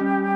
Música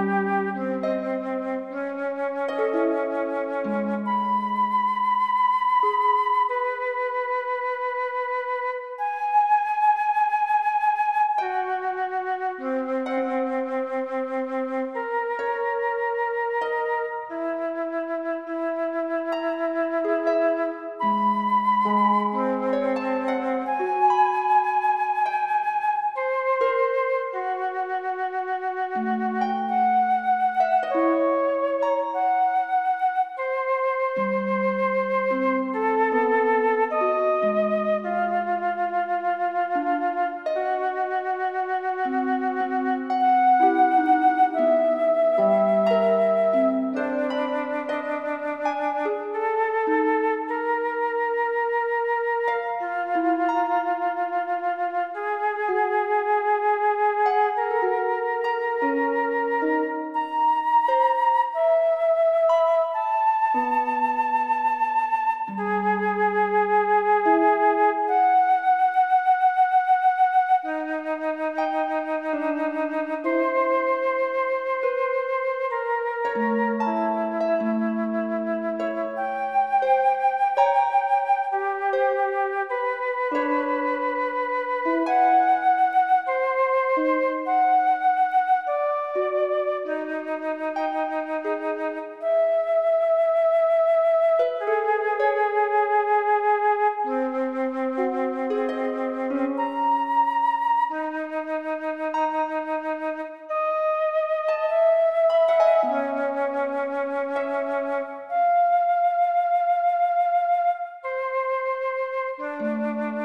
Música